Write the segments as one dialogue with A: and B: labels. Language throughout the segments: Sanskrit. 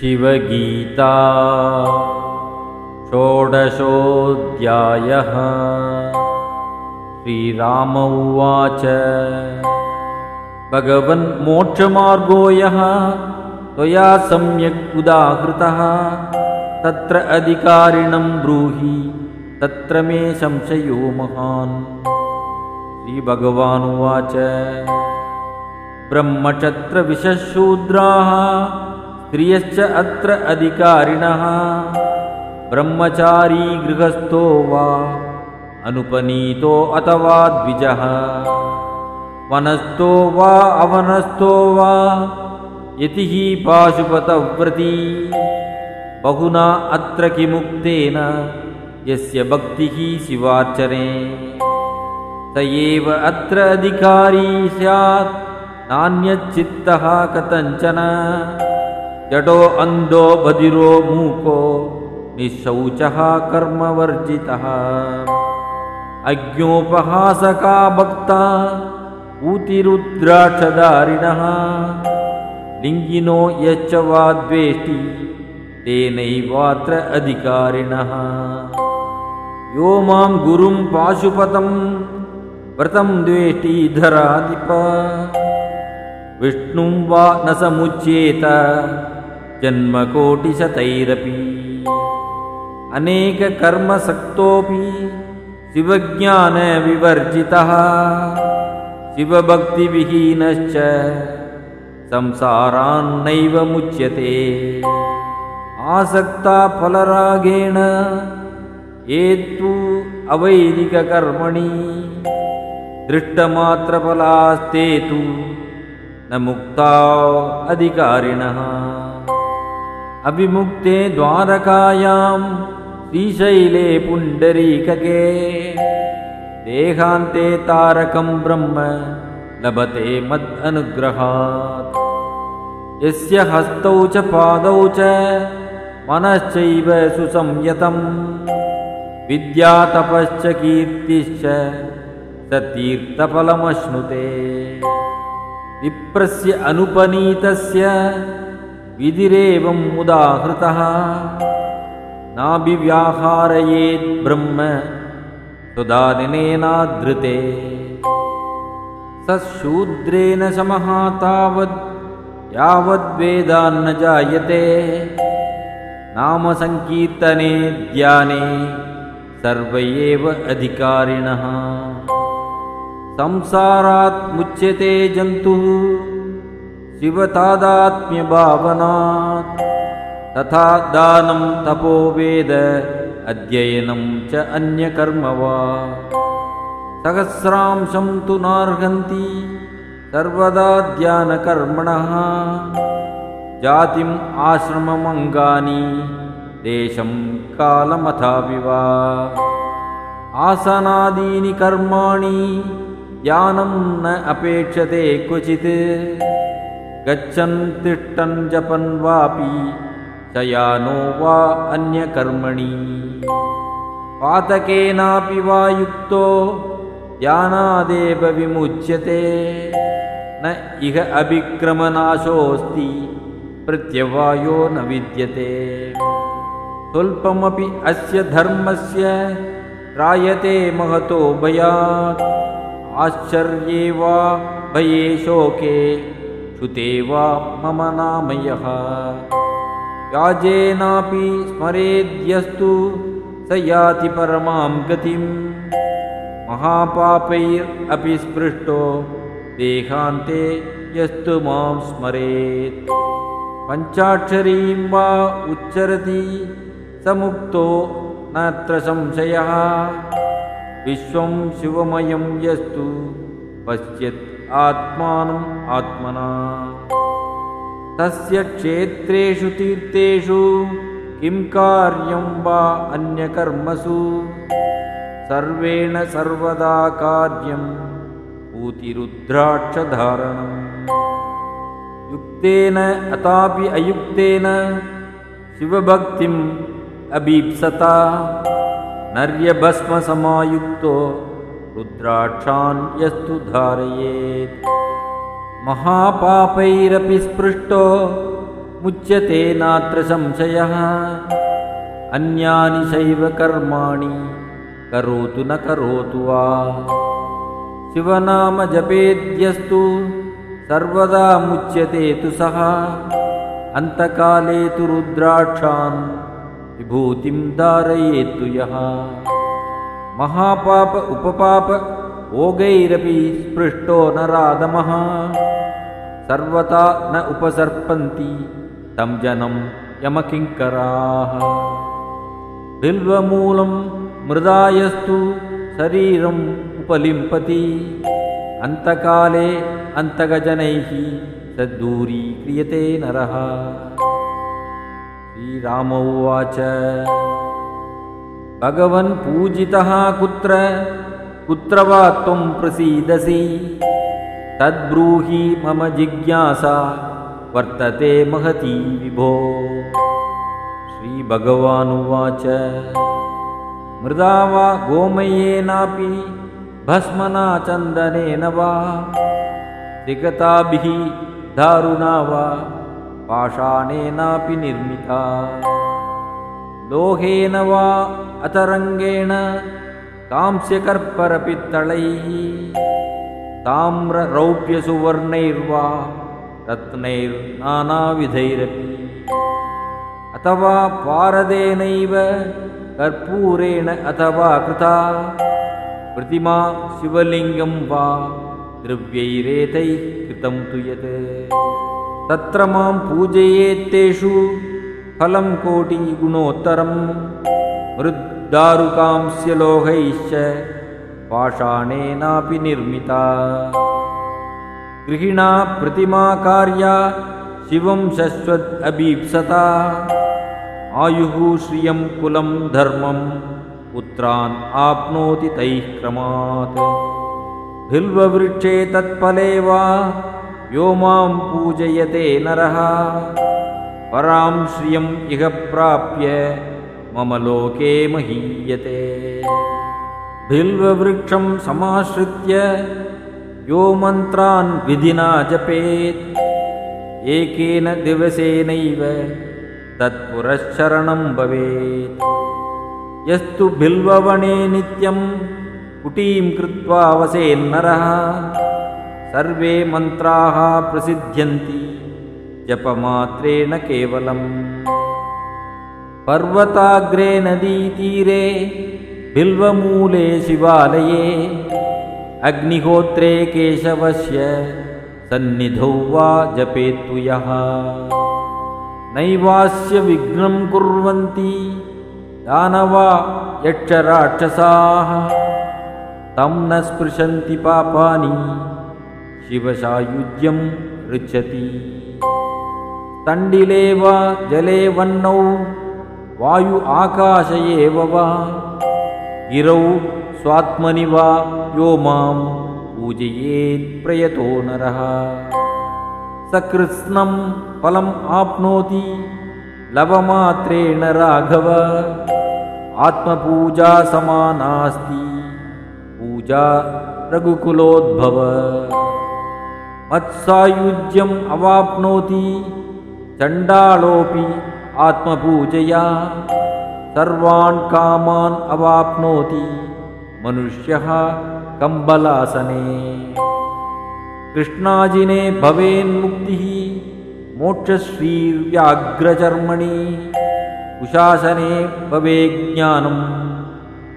A: शिवगीता। षोडशोऽध्यायः। श्रीराम उवाच। भगवन्मोक्षमार्गो यः त्वया सम्यक् उदाहृतः। तत्र अधिकारिणं ब्रूहि। तत्र मे संशयो महान्। श्रीभगवानुवाच। ब्रह्मक्षत्रविशशूद्राः स्त्रियश्च अत्र अधिकारिणः। ब्रह्मचारी गृहस्थो वा अनुपनीतो अथवा द्विजः। वनस्थो वा अवनस्थो वा यति पाशुपतव्रती। बहुना अत्र किमुक्तेन यस्य भक्तिः शिवार्चने। स एव अत्र अधिकारी स्यात् नान्यच्चित्तः कथञ्चन जडो अन्धो बधिरो मूको निःशौचः कर्मवर्जितः। अज्ञोपहासका भक्ता ऊतिरुद्राक्षदारिणः लिङ्गिनो यच्च वा द्वेष्टि तेनैवात्र अधिकारिणः। यो मां गुरुं पाशुपतं व्रतं द्वेष्टिधराधिप विष्णुं वा न समुच्येत जन्मकोटिशतैरपि। अनेककर्मसक्तोऽपि शिवज्ञानविवर्जितः। शिवभक्तिविहीनश्च संसारान्नैव मुच्यते। आसक्ता फलरागेण एतु अवैदिककर्मणि। दृष्टमात्रफलास्ते तु न मुक्ता अधिकारिणः अभिमुक्ते द्वारकायां श्रीशैले पुण्डरीकके। देहान्ते तारकं ब्रह्म लभते मदनुग्रहात्। यस्य हस्तौ च पादौ च मनश्चैव सुसंयतम्। विद्यातपश्च कीर्तिश्च स तीर्थफलमश्नुते विप्रस्य अनुपनीतस्य विधिरेवम् उदाहृतः। नाभिव्याहारयेत् ब्रह्म सुदादिनेनाधृते स शूद्रेण समः तावद् यावद्वेदान्न जायते। नामसङ्कीर्तने ध्याने सर्व एव अधिकारिणः। संसारात् मुच्यते जन्तुः शिवतादात्म्यभावनात् तथा दानं तपो वेद अध्ययनं च अन्यकर्म वा सहस्रांशं तु नार्हन्ति सर्वदा ध्यानकर्मणः। जातिम् आश्रममङ्गानि देशं कालमथापि वा आसनादीनि कर्माणि ज्ञानं न अपेक्षते क्वचित् गच्छन् तिष्ठन् जपन् वापि शयानो वा अन्यकर्मणि। पातकेनापि वा युक्तो ध्यानादेव विमुच्यते न इह अभिक्रमनाशोऽस्ति प्रत्यवायो न विद्यते। स्वल्पमपि अस्य धर्मस्य त्रायते महतो भयात्। आश्चर्ये वा भये शोके श्रुते वा मम नामयः व्याजेनापि स्मरेद्यस्तु स याति परमां गतिम्। महापापैरपि स्पृष्टो देहान्ते यस्तु मां स्मरेत्। पञ्चाक्षरीं वा उच्चरति स मुक्तो नत्र संशयः। विश्वं शिवमयं यस्तु पश्यत् आत्मानम् आत्मना। तस्य क्षेत्रेषु तीर्थेषु किं कार्यं वा अन्यकर्मसु? सर्वेण सर्वदा कार्यं पूतिरुद्राक्षधारणम्। युक्तेन अतापि अयुक्तेन शिवभक्तिम् अभीप्सता। नर्यभस्मसमायुक्तो रुद्राक्षान् यस्तु धारयेत् महापापैरपि स्पृष्टो मुच्यते नात्र संशयः। अन्यानि चैव कर्माणि करोतु न करोतु वा। शिवनाम जपेद्यस्तु सर्वदा मुच्यते तु सः। अन्तकाले तु रुद्राक्षान् विभूतिं धारयेत्तु यः। महापाप उपपाप ओगैरपि स्पृष्टो न रादमः सर्वथा न उपसर्पन्ति तं जनं यमकिङ्कराः। बिल्वमूलं मृदायस्तु शरीरम् उपलिम्पति। अन्तकाले अन्तगजनैः सद्दूरीक्रियते नरः। श्रीराम उवाच। भगवन् पूजितः कुत्र कुत्र वा त्वं प्रसीदसि? तद्ब्रूहि मम जिज्ञासा वर्तते महती विभो। श्रीभगवानुवाच। मृदा वा गोमयेनापि भस्मना चन्दनेन वा? विगताभिः दारुणा वा? पाषाणेनापि निर्मिता। लोहेन वा अतरङ्गेण कांस्यकर्परपित्तलैः ताम्ररौप्यसुवर्णैर्वा रत्नैर्नानाविधैरपि। अथवा पारदेनैव कर्पूरेण अथवा कृता प्रतिमा शिवलिङ्गं वा द्रव्यैरेतैः कृतं तु यत्। तत्र मां पूजयेत्तेषु फलं कोटिगुणोत्तरं मृद्दारुकांस्य लोहैश्च पाषाणेनापि निर्मिता। गृहिणा प्रतिमाकार्या शिवं शश्वत् अबीप्सता आयुः श्रियं कुलं धर्मं पुत्रान् आप्नोति तैः क्रमात्। बिल्ववृक्षे तत्फले वा यो मां पूजयते नरः। परां श्रियम् इह प्राप्य मम लोके महीयते। बिल्ववृक्षं समाश्रित्य यो मन्त्रान् विधिना जपेत्। एकेन दिवसेनैव तत्पुरश्चरणं भवेत्। यस्तु बिल्ववने नित्यं कुटीं कृत्वा वसेन्नरः। सर्वे मन्त्राः प्रसिद्ध्यन्ति। जपमात्रेण केवलम् पर्वताग्रे नदीतीरे बिल्वमूले शिवालये अग्निहोत्रे केशवस्य सन्निधौ वा जपेत्तु यः। नैवास्य विघ्नं कुर्वन्ति दानवा यक्षराक्षसाः। तं न स्पृशन्ति पापानि शिवसायुज्यं ऋच्छति तण्डिले वा जले वह्नौ वायु आकाश एव वा गिरौ स्वात्मनि वा यो मां पूजयेत्प्रयतो नरः। सकृत्स्नं फलम् आप्नोति लवमात्रेण राघव। आत्मपूजा समानास्ति पूजा रघुकुलोद्भव। मत्सायुज्यम् अवाप्नोति चण्डालोऽपि आत्मपूजया सर्वान् कामान् अवाप्नोति मनुष्यः कम्बलासने। कृष्णाजिने भवेन्मुक्तिः मोक्षश्रीर्व्याघ्रचर्मणि कुशासने भवेज्ञानम्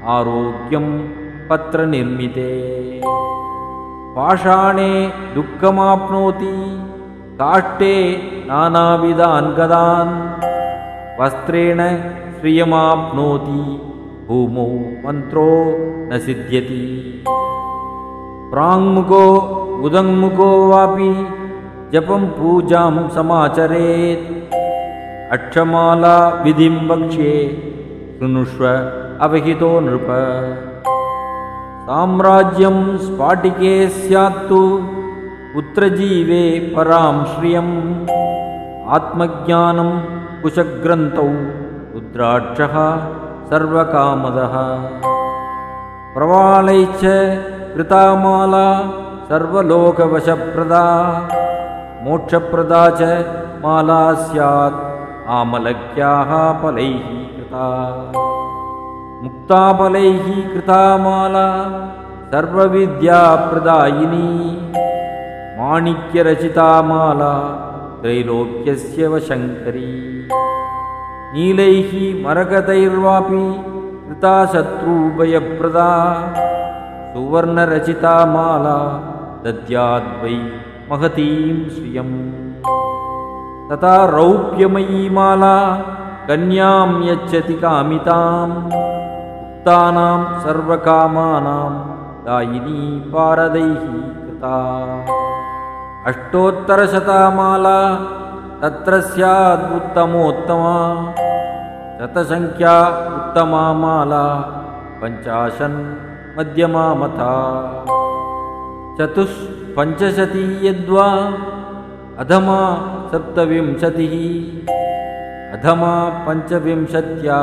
A: आरोग्यं पत्रनिर्मिते। पाषाणे दुःखमाप्नोति काष्ठे नानाविधान् गदान् वस्त्रेण श्रियमाप्नोति। भूमौ मन्त्रो न सिद्ध्यति। प्राङ्मुखो उदङ्मुखो वापि जपं पूजां समाचरेत्। अक्षमाला विधिं वक्ष्ये शृणुष्व अवहितो नृप। साम्राज्यं स्फाटिके स्यात्तु पुत्रजीवे परां श्रियम्। आत्मज्ञानं कुशग्रन्थौ रुद्राक्षः सर्वकामदः। प्रवालैश्च कृतामाला सर्वलोकवशप्रदा। मोक्षप्रदा च माला स्यात् आमलक्याः फलैः कृता। मुक्ताफलैः कृता माला सर्वविद्याप्रदायिनी। माणिक्यरचिता माला त्रैलोक्यस्य वशङ्करी नीलैः मरकतैर्वापि कृता शत्रुभयप्रदा। सुवर्णरचिता माला दद्याद्वै महतीं श्रियम् तथा रौप्यमयी माला कन्यां यच्छति कामिताम्। उक्तानां सर्वकामानां दायिनी पारदैः कृता। अष्टोत्तरशतामाला तत्र स्यादुत्तमोत्तमा शतसङ्ख्या उत्तमा माला पञ्चाशन् मध्यमामथा। चतुष्पञ्चशती यद्वा अधमा सप्तविंशतिः। अधमा पञ्चविंशत्या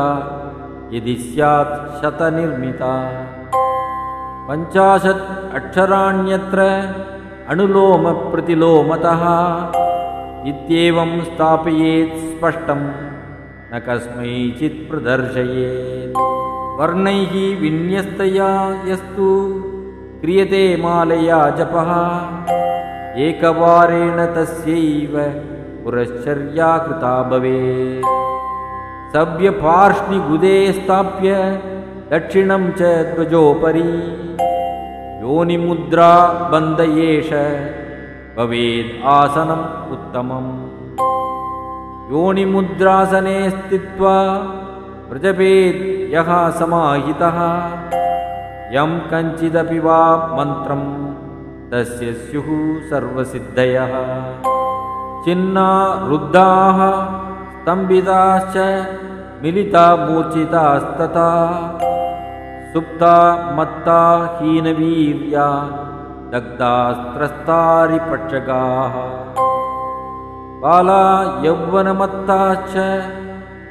A: यदि स्यात् शतनिर्मिता। पञ्चाशत् अक्षराण्यत्र अणुलोमप्रतिलोमतः। इत्येवं स्थापयेत् स्पष्टं न कस्मैचित् प्रदर्शयेत् वर्णैः विन्यस्तया यस्तु। क्रियते मालया जपः। एकवारेण तस्यैव पुरश्चर्या कृता भवेत्। सव्यपार्ष्णिगुदे स्थाप्य दक्षिणं च ध्वजोपरि। योनिमुद्रा बन्द एष। भवेद् आसनम् उत्तमम् योनिमुद्रासने स्थित्वा व्रजपेत् यः समाहितः। यं कञ्चिदपि वा मन्त्रं तस्य स्युः सर्वसिद्धयः। चिन्ना रुद्धाः स्तम्भिताश्च मिलिता मूर्छितास्तथा सुप्ता मत्ता हीनवीर्या दग्धास्त्रस्तारिपक्षगाः बाला यौवनमत्ताश्च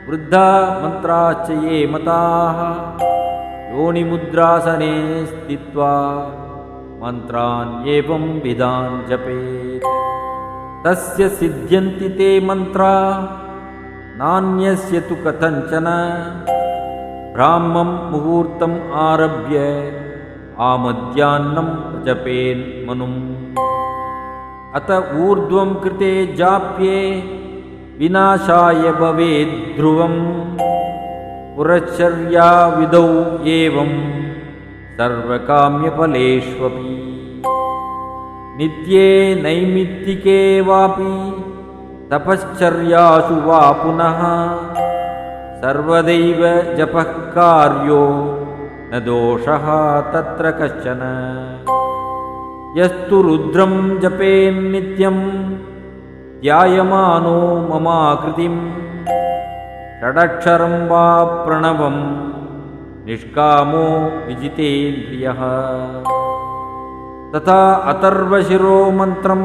A: वृद्धा मन्त्राश्च ये मताः योनिमुद्रासने स्थित्वा मन्त्रान् एवं विधान् जपेत्। तस्य सिद्ध्यन्ति ते मन्त्रा नान्यस्य तु कथञ्चन। ब्राह्मं मुहूर्तम् आरभ्य आमद्यान्नं जपेन्मनुम् अत ऊर्ध्वं कृते जाप्ये विनाशाय भवेद्ध्रुवम् पुरश्चर्याविधौ एवं सर्वकाम्यफलेष्वपि। नित्ये नैमित्तिके वापि तपश्चर्यासु वा पुनः सर्वदैव जपः कार्यो न दोषः तत्र कश्चन यस्तु रुद्रं जपेन्नित्यं ध्यायमानो ममाकृतिम् षडक्षरं वा प्रणवं निष्कामो विजितेन्द्रियः। तथा अथर्वशिरोमन्त्रं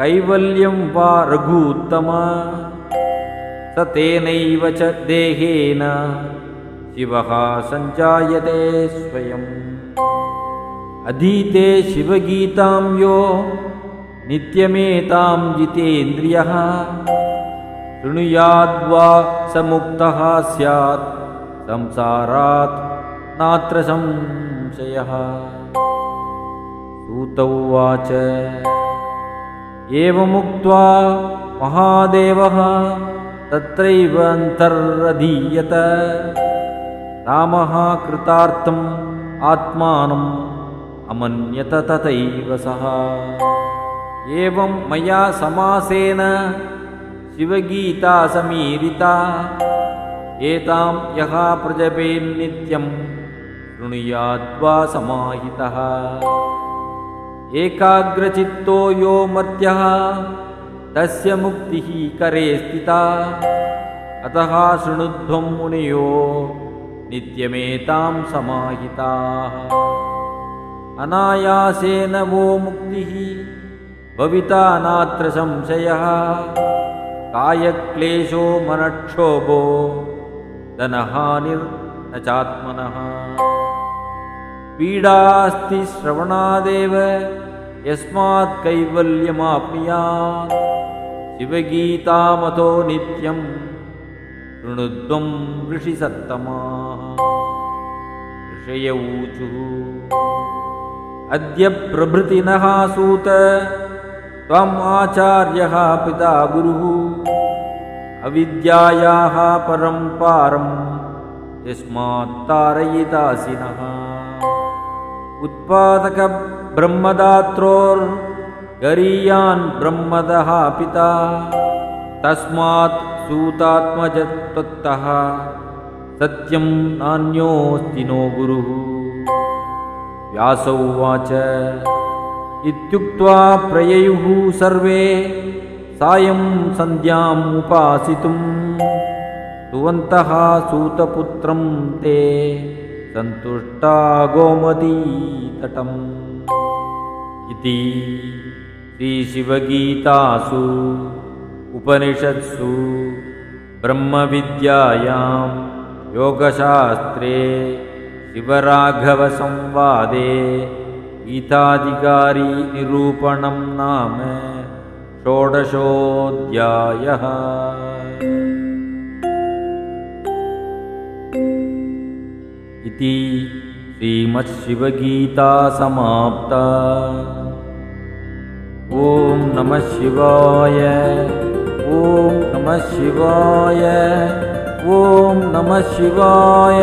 A: कैवल्यं वा रघूत्तम स तेनैव च देहेन शिवः सञ्जायते स्वयम् अधीते शिवगीतां यो नित्यमेतां जितेन्द्रियः। शृणुयाद्वा स मुक्तः स्यात् संसारात् नात्र संशयः। सूत उवाच एवमुक्त्वा महादेवः तत्रैव अन्तरधीयत रामः कृतार्थम् आत्मानम् अमन्यत तथैव सः। एवं मया समासेन शिवगीता समीरिता एतां यः प्रजपेन्नित्यं शृणुयाद्वा समाहितः। एकाग्रचित्तो यो मर्त्यः तस्य मुक्तिः करे स्थिता। अतः शृणुध्वं मुनयो नित्यमेतां समाहिताः अनायासेन वो मुक्तिः भविता नात्र संशयः। कायक्लेशो मनक्षोभो। धनहानिर्न चात्मनः। पीडास्ति श्रवणादेव। यस्मात् कैवल्यमाप्नुयात्। शिवगीतामतो नित्यं शृणुध्वं ऋषिसत्तमाः। ऋषय ऊचुः अद्य प्रभृतिनः सूत त्वम् आचार्यः पिता गुरुः। अविद्यायाः परं पारम् यस्मात् तारयितासिनः। उत्पादकब्रह्मदात्रोर्गरीयान् ब्रह्मदः पिता तस्मात् सूतात्मजत्वत्तः। सत्यं नान्योऽस्ति नो गुरुः व्यासौ उवाच। इत्युक्त्वा प्रययुः सर्वे सायं सन्ध्याम् उपासितुम् सुवन्तः सूतपुत्रं ते सन्तुष्टा गोमतीतटम्। इति श्रीशिवगीतासु उपनिषत्सु ब्रह्मविद्यायां योगशास्त्रे शिवराघवसंवादे गीताधिकारीनिरूपणं नाम षोडशोऽध्यायः। इति श्रीमत्शिवगीता समाप्ता ॐ नमः शिवाय ॐ नमः शिवाय ॐ नमः शिवाय